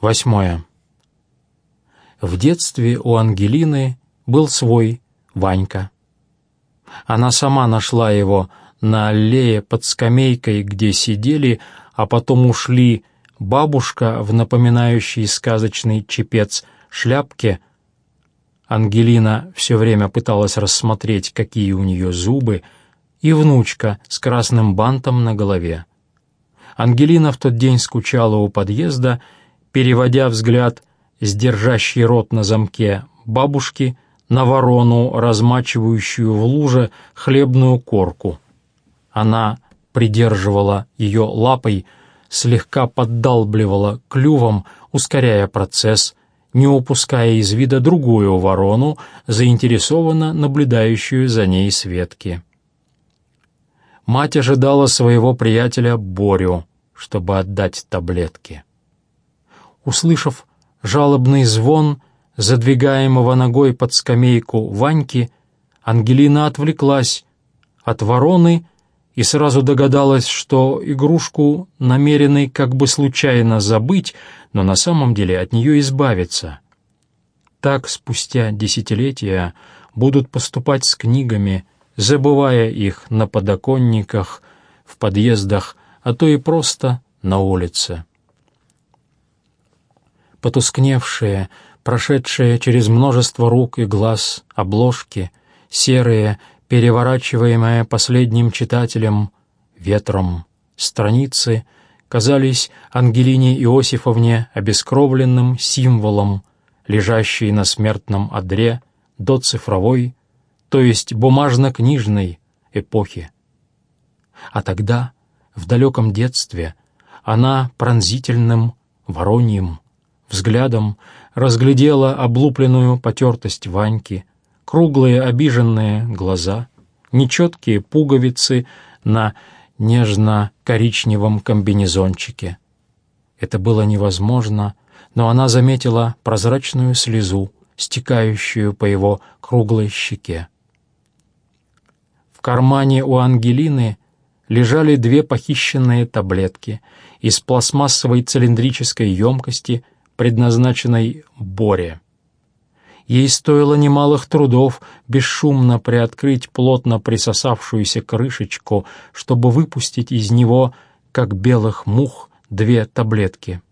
Восьмое. В детстве у Ангелины был свой Ванька. Она сама нашла его на аллее под скамейкой, где сидели, а потом ушли бабушка в напоминающей сказочный чепец шляпке. Ангелина все время пыталась рассмотреть, какие у нее зубы, и внучка с красным бантом на голове. Ангелина в тот день скучала у подъезда, переводя взгляд с держащей рот на замке бабушки на ворону, размачивающую в луже хлебную корку. Она придерживала ее лапой, слегка поддалбливала клювом, ускоряя процесс, не упуская из вида другую ворону, заинтересованно наблюдающую за ней Светки. Мать ожидала своего приятеля Борю, чтобы отдать таблетки. Услышав жалобный звон задвигаемого ногой под скамейку Ваньки, Ангелина отвлеклась от вороны и сразу догадалась, что игрушку намерены как бы случайно забыть, но на самом деле от нее избавиться. Так спустя десятилетия будут поступать с книгами, забывая их на подоконниках, в подъездах, а то и просто на улице. Потускневшие, прошедшие через множество рук и глаз обложки, серые, переворачиваемые последним читателем ветром страницы, казались Ангелине Иосифовне обескровленным символом, лежащей на смертном одре до цифровой, то есть бумажно-книжной эпохи. А тогда, в далеком детстве, она пронзительным вороньим взглядом разглядела облупленную потертость Ваньки, круглые обиженные глаза, нечеткие пуговицы на нежно-коричневом комбинезончике. Это было невозможно, но она заметила прозрачную слезу, стекающую по его круглой щеке. В кармане у Ангелины лежали две похищенные таблетки из пластмассовой цилиндрической емкости, предназначенной Боре. Ей стоило немалых трудов бесшумно приоткрыть плотно присосавшуюся крышечку, чтобы выпустить из него, как белых мух, две таблетки.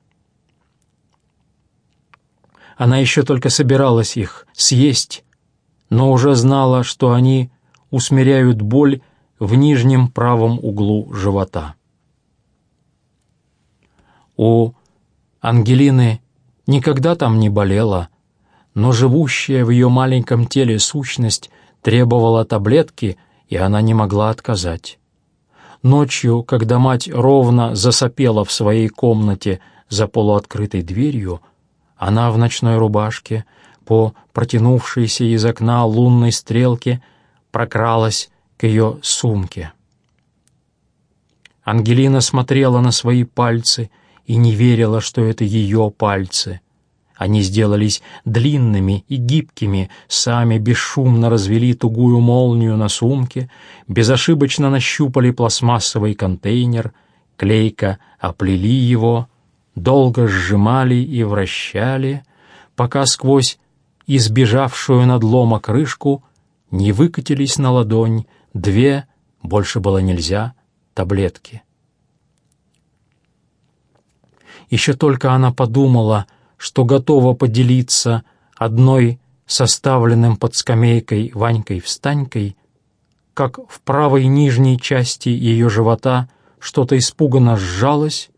Она еще только собиралась их съесть, но уже знала, что они усмиряют боль в нижнем правом углу живота. У Ангелины никогда там не болела, но живущая в ее маленьком теле сущность требовала таблетки, и она не могла отказать. Ночью, когда мать ровно засопела в своей комнате за полуоткрытой дверью, она в ночной рубашке, по протянувшейся из окна лунной стрелке, прокралась к ее сумке. Ангелина смотрела на свои пальцы и не верила, что это ее пальцы. Они сделались длинными и гибкими, сами бесшумно развели тугую молнию на сумке, безошибочно нащупали пластмассовый контейнер, клейко оплели его, долго сжимали и вращали, пока сквозь избежавшую надлома крышку не выкатились на ладонь две, больше было нельзя, таблетки. Еще только она подумала — что готова поделиться одной составленным под скамейкой Ванькой-встанькой, как в правой нижней части ее живота что-то испуганно сжалось,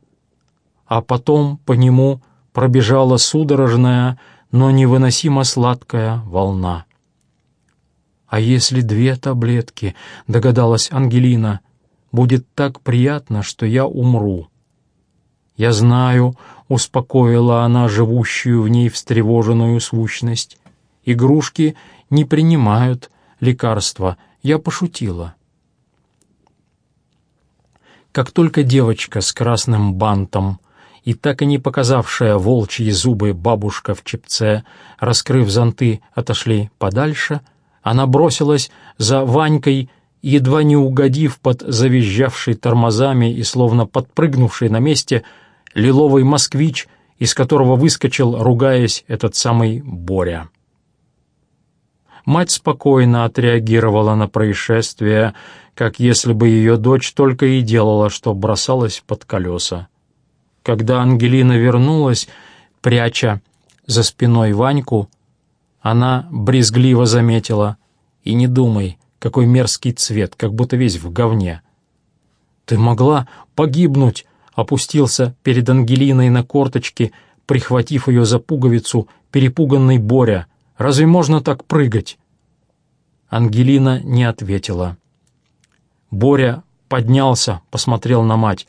а потом по нему пробежала судорожная, но невыносимо сладкая волна. «А если две таблетки?» — догадалась Ангелина. «Будет так приятно, что я умру». «Я знаю», — успокоила она живущую в ней встревоженную сущность, «игрушки не принимают лекарства. Я пошутила». Как только девочка с красным бантом и так и не показавшая волчьи зубы бабушка в чепце, раскрыв зонты, отошли подальше, она бросилась за Ванькой, едва не угодив под завизжавший тормозами и словно подпрыгнувший на месте — лиловый москвич из которого выскочил, ругаясь, этот самый Боря. Мать спокойно отреагировала на происшествие, как если бы ее дочь только и делала, что бросалась под колеса. Когда Ангелина вернулась, пряча за спиной Ваньку, она брезгливо заметила «И не думай, какой мерзкий цвет, как будто весь в говне». «Ты могла погибнуть!» Опустился перед Ангелиной на корточки, прихватив ее за пуговицу, перепуганный Боря. «Разве можно так прыгать?» Ангелина не ответила. Боря поднялся, посмотрел на мать.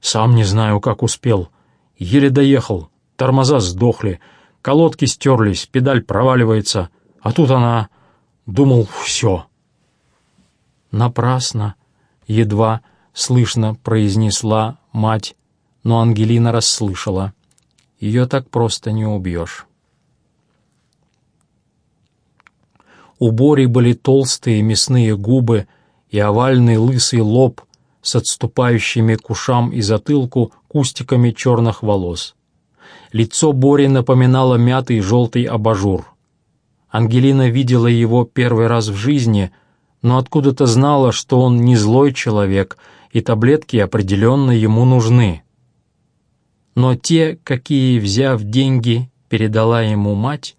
«Сам не знаю, как успел. Еле доехал. Тормоза сдохли, колодки стерлись, педаль проваливается. А тут она... Думал, все». Напрасно, едва слышно произнесла мать, но Ангелина расслышала. Ее так просто не убьешь. У Бори были толстые мясные губы и овальный лысый лоб с отступающими к ушам и затылку кустиками черных волос. Лицо Бори напоминало мятый желтый абажур. Ангелина видела его первый раз в жизни, но откуда-то знала, что он не злой человек — и таблетки определенно ему нужны. Но те, какие, взяв деньги, передала ему мать,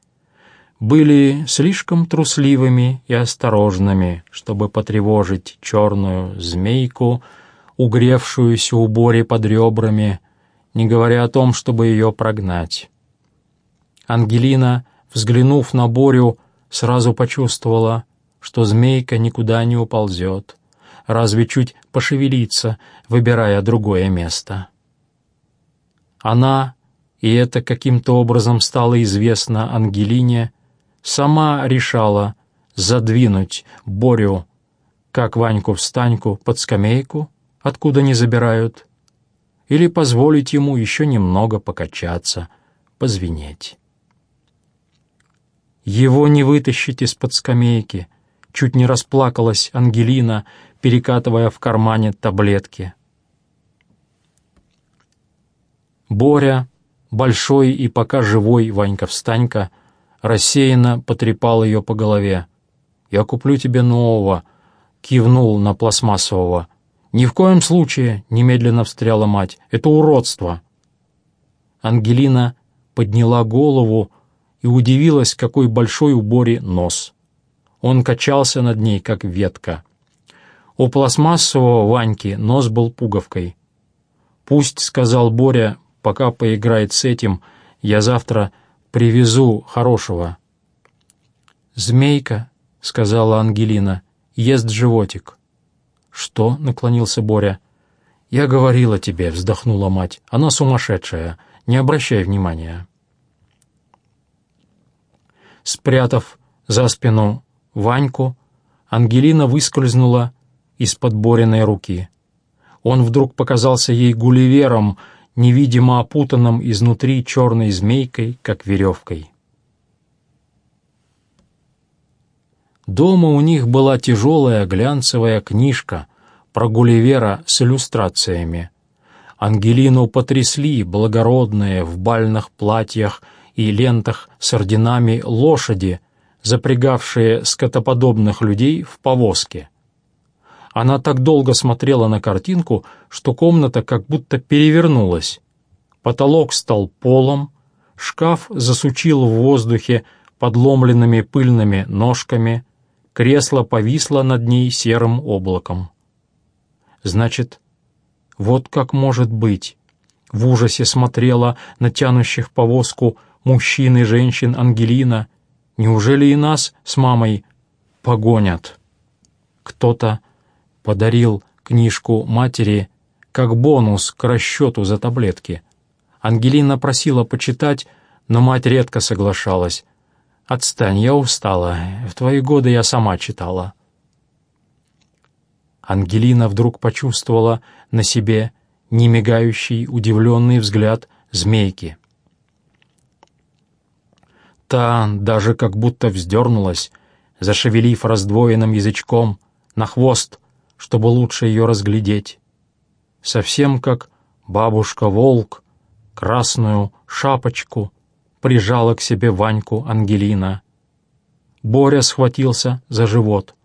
были слишком трусливыми и осторожными, чтобы потревожить черную змейку, угревшуюся у Бори под ребрами, не говоря о том, чтобы ее прогнать. Ангелина, взглянув на Борю, сразу почувствовала, что змейка никуда не уползет, разве чуть пошевелиться, выбирая другое место. Она, и это каким-то образом стало известно Ангелине, сама решала задвинуть Борю, как Ваньку-встаньку, под скамейку, откуда не забирают, или позволить ему еще немного покачаться, позвенеть. Его не вытащить из-под скамейки, чуть не расплакалась Ангелина, перекатывая в кармане таблетки. Боря, большой и пока живой Ванька-встанька, рассеянно потрепал ее по голове. «Я куплю тебе нового», — кивнул на пластмассового. «Ни в коем случае», — немедленно встряла мать, — «это уродство». Ангелина подняла голову и удивилась, какой большой у Бори нос. Он качался над ней, как ветка. У пластмассового Ваньки нос был пуговкой. «Пусть», — сказал Боря, — «пока поиграет с этим, я завтра привезу хорошего». «Змейка», — сказала Ангелина, — «ест животик». «Что?» — наклонился Боря. «Я говорила тебе», — вздохнула мать, — «она сумасшедшая, не обращай внимания». Спрятав за спину Ваньку, Ангелина выскользнула из-под Бориной руки. Он вдруг показался ей гулливером, невидимо опутанным изнутри черной змейкой, как веревкой. Дома у них была тяжелая глянцевая книжка про Гулливера с иллюстрациями. Ангелину потрясли благородные в бальных платьях и лентах с орденами лошади, запрягавшие скотоподобных людей в повозке. Она так долго смотрела на картинку, что комната как будто перевернулась. Потолок стал полом, шкаф засучил в воздухе подломленными пыльными ножками, кресло повисло над ней серым облаком. Значит, вот как может быть. В ужасе смотрела на тянущих повозку мужчин и женщин Ангелина. Неужели и нас с мамой погонят? Кто-то подарил книжку матери как бонус к расчету за таблетки. Ангелина просила почитать, но мать редко соглашалась. «Отстань, я устала. В твои годы я сама читала». Ангелина вдруг почувствовала на себе немигающий, удивленный взгляд змейки. Та даже как будто вздернулась, зашевелив раздвоенным язычком на хвост чтобы лучше ее разглядеть. Совсем как бабушка-волк красную шапочку прижала к себе Ваньку Ангелина. Боря схватился за живот.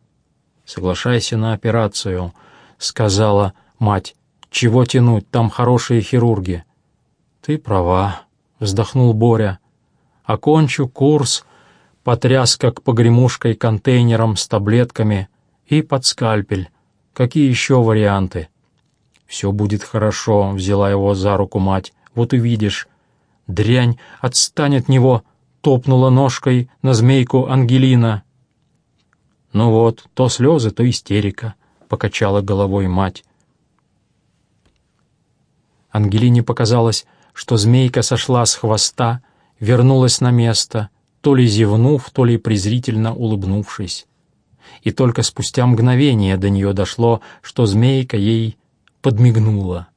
«Соглашайся на операцию», — сказала мать. «Чего тянуть, там хорошие хирурги». «Ты права», — вздохнул Боря. «Окончу курс, потряс как погремушкой контейнером с таблетками и под скальпель. Какие еще варианты?» «Все будет хорошо», — взяла его за руку мать. «Вот увидишь. Дрянь, отстань от него!» — топнула ножкой на змейку Ангелина. «Ну вот, то слезы, то истерика», — покачала головой мать. Ангелине показалось, что змейка сошла с хвоста, вернулась на место, то ли зевнув, то ли презрительно улыбнувшись. И только спустя мгновение до нее дошло, что змейка ей подмигнула.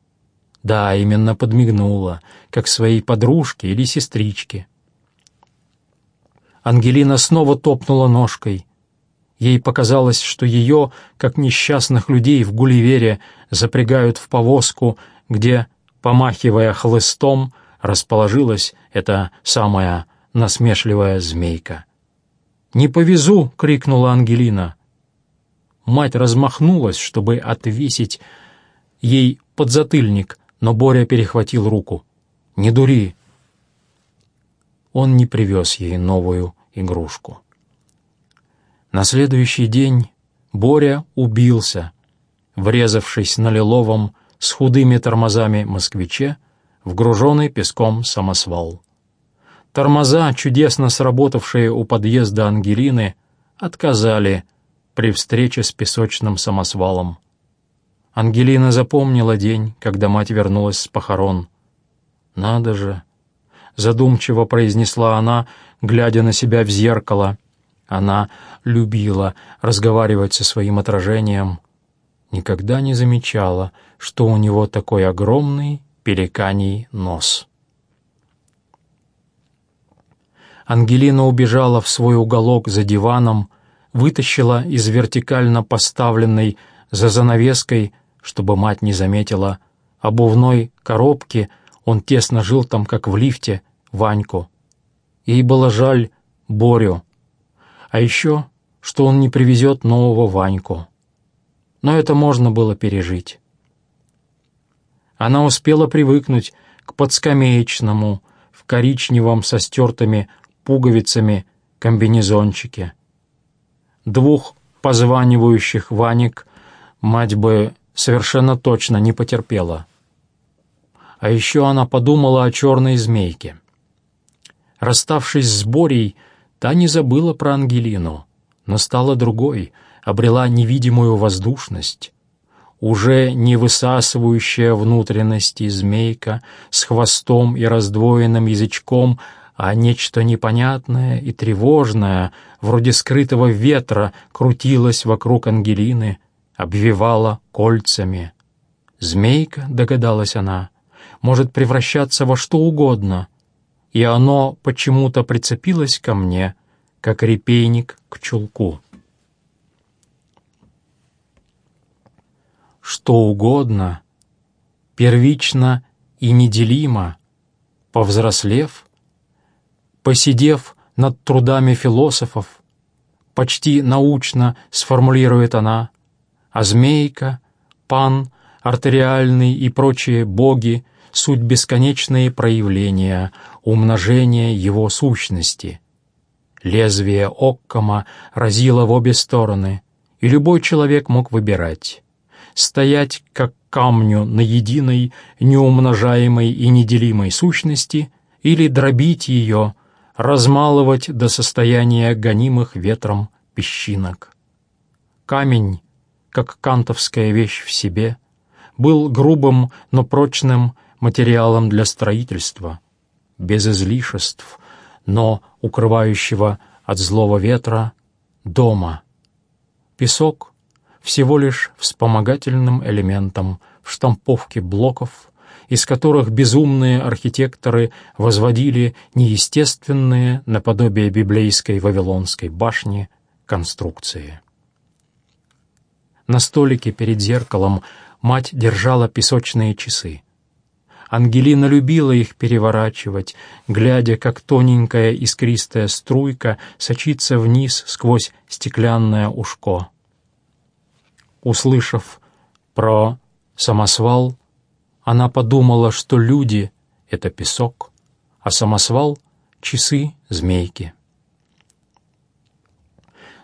Да, именно подмигнула, как своей подружке или сестричке. Ангелина снова топнула ножкой. Ей показалось, что ее, как несчастных людей в Гулливере, запрягают в повозку, где, помахивая хлыстом, расположилась эта самая насмешливая змейка. «Не повезу!» — крикнула Ангелина. Мать размахнулась, чтобы отвесить ей подзатыльник, но Боря перехватил руку. «Не дури!» Он не привез ей новую игрушку. На следующий день Боря убился, врезавшись на лиловом с худыми тормозами москвиче в груженный песком самосвал. Тормоза, чудесно сработавшие у подъезда Ангелины, отказали при встрече с песочным самосвалом. Ангелина запомнила день, когда мать вернулась с похорон. «Надо же!» — задумчиво произнесла она, глядя на себя в зеркало. Она любила разговаривать со своим отражением. Никогда не замечала, что у него такой огромный пеликаний нос. Ангелина убежала в свой уголок за диваном, вытащила из вертикально поставленной за занавеской чтобы мать не заметила обувной коробки, он тесно жил там, как в лифте, Ваньку. Ей было жаль Борю, а еще, что он не привезет нового Ваньку. Но это можно было пережить. Она успела привыкнуть к подскамеечному, в коричневом со стертыми пуговицами комбинезончике. Двух позванивающих Ваник мать бы совершенно точно не потерпела. А еще она подумала о черной змейке. Расставшись с Борей, та не забыла про Ангелину, но стала другой, обрела невидимую воздушность. Уже не высасывающая внутренности змейка с хвостом и раздвоенным язычком, а нечто непонятное и тревожное, вроде скрытого ветра, крутилось вокруг Ангелины, обвивала кольцами. Змейка, догадалась она, может превращаться во что угодно, и оно почему-то прицепилось ко мне, как репейник к чулку. Что угодно, первично и неделимо, повзрослев, посидев над трудами философов, почти научно сформулирует она, а змейка, пан, артериальный и прочие боги — суть бесконечные проявления, умножения его сущности. Лезвие Оккома разило в обе стороны, и любой человек мог выбирать — стоять как камню на единой, неумножаемой и неделимой сущности или дробить ее, размалывать до состояния гонимых ветром песчинок. Камень как кантовская вещь в себе, был грубым, но прочным материалом для строительства, без излишеств, но укрывающего от злого ветра дома. Песок всего лишь вспомогательным элементом в штамповке блоков, из которых безумные архитекторы возводили неестественные, наподобие библейской Вавилонской башни, конструкции. На столике перед зеркалом мать держала песочные часы. Ангелина любила их переворачивать, глядя, как тоненькая искристая струйка сочится вниз сквозь стеклянное ушко. Услышав про самосвал, она подумала, что люди — это песок, а самосвал — часы змейки.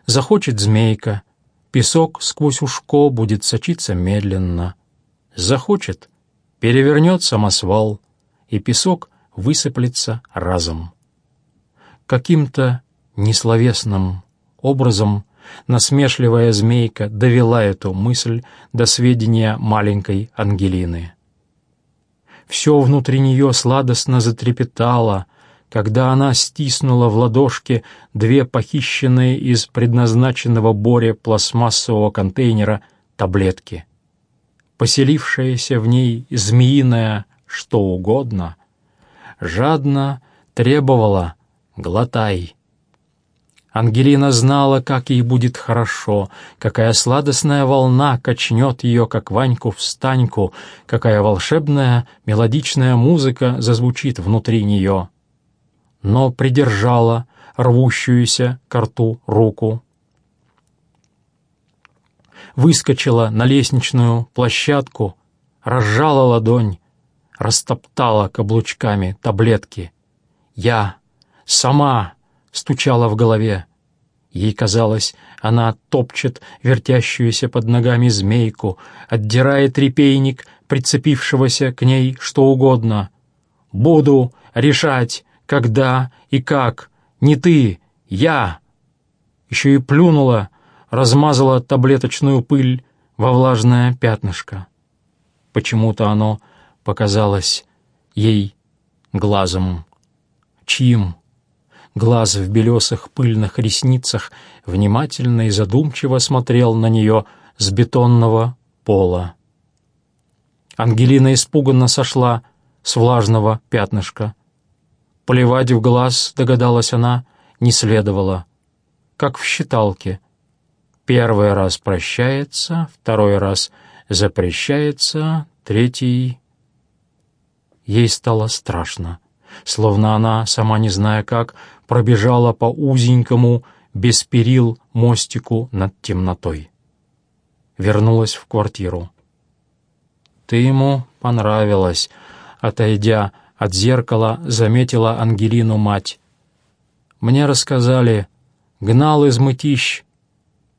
Захочет змейка, песок сквозь ушко будет сочиться медленно. Захочет, перевернет самосвал, и песок высыплется разом. Каким-то несловесным образом насмешливая змейка довела эту мысль до сведения маленькой Ангелины. Все внутри нее сладостно затрепетало, когда она стиснула в ладошке две похищенные из предназначенного Боре пластмассового контейнера таблетки. Поселившаяся в ней змеиная что угодно, жадно требовала «глотай». Ангелина знала, как ей будет хорошо, какая сладостная волна качнет ее, как Ваньку в станьку, какая волшебная мелодичная музыка зазвучит внутри нее. Но придержала рвущуюся к рту руку. Выскочила на лестничную площадку, разжала ладонь, растоптала каблучками таблетки. «Я! Сама!» Стучала в голове. Ей казалось, она топчет вертящуюся под ногами змейку, отдирает репейник, прицепившегося к ней что угодно. «Буду решать, когда и как. Не ты, я!» Еще и плюнула, размазала таблеточную пыль во влажное пятнышко. Почему-то оно показалось ей глазом. Чьим? Глаз в белесых пыльных ресницах внимательно и задумчиво смотрел на нее с бетонного пола. Ангелина испуганно сошла с влажного пятнышка. Поливать в глаз, догадалась она, не следовало. Как в считалке. Первый раз прощается, второй раз запрещается, третий... Ей стало страшно словно она, сама не зная как, пробежала по узенькому, без перил, мостику над темнотой. Вернулась в квартиру. «Ты ему понравилась», — отойдя от зеркала, заметила Ангелину мать. «Мне рассказали, гнал из мытищ,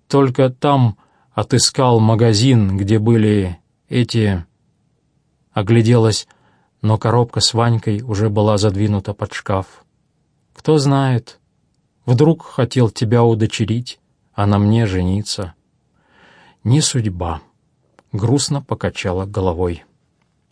только там отыскал магазин, где были эти...» Огляделась но коробка с Ванькой уже была задвинута под шкаф. «Кто знает, вдруг хотел тебя удочерить, а на мне жениться». «Не судьба», — грустно покачала головой.